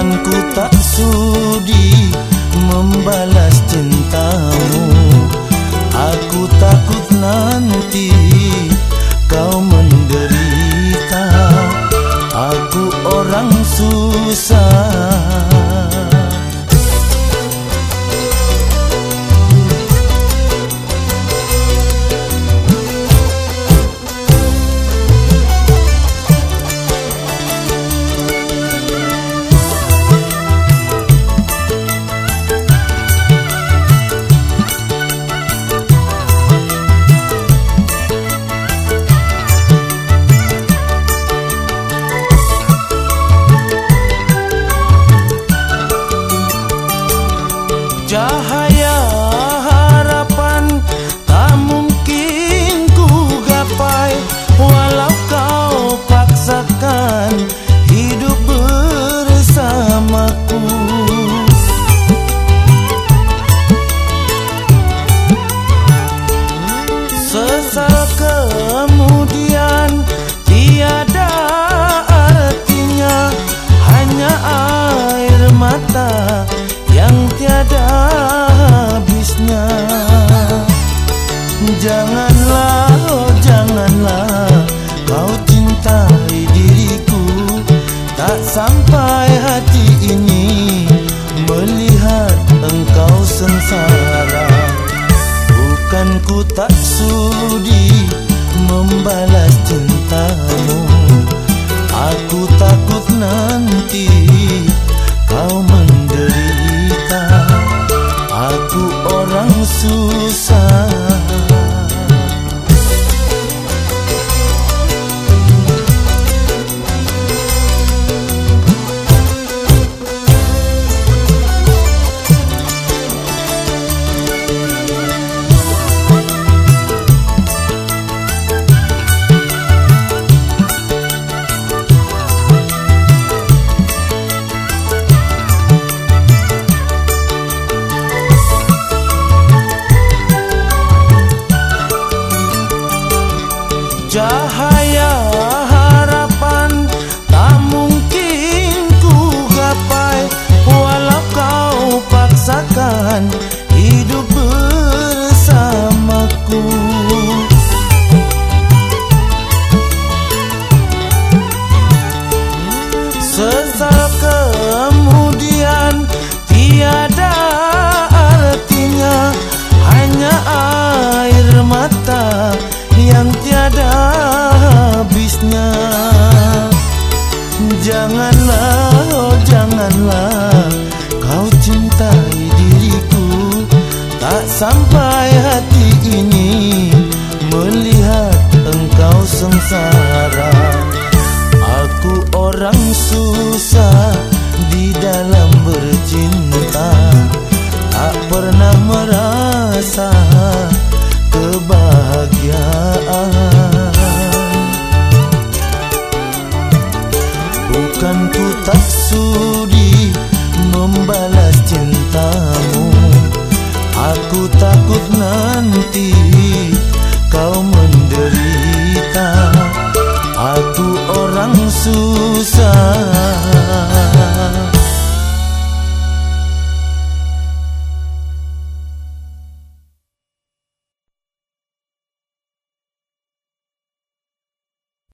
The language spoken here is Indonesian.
dan tak sudi membalas cintamu Aku takut nanti Cahaya harapan. Tak mungkin ku gapai Walau kau paksakan. Sengsara Bukan ku tak sudi Membalas Cahaya harapan. Tak mungkin ku gapai Walau kau paksakan janganlah kau cintai diriku. Tak sampai hati ini melihat engkau sengsara. Aku orang susah di dalam bercinta. Bukan ku tak sudi membalas cintamu. Aku takut nanti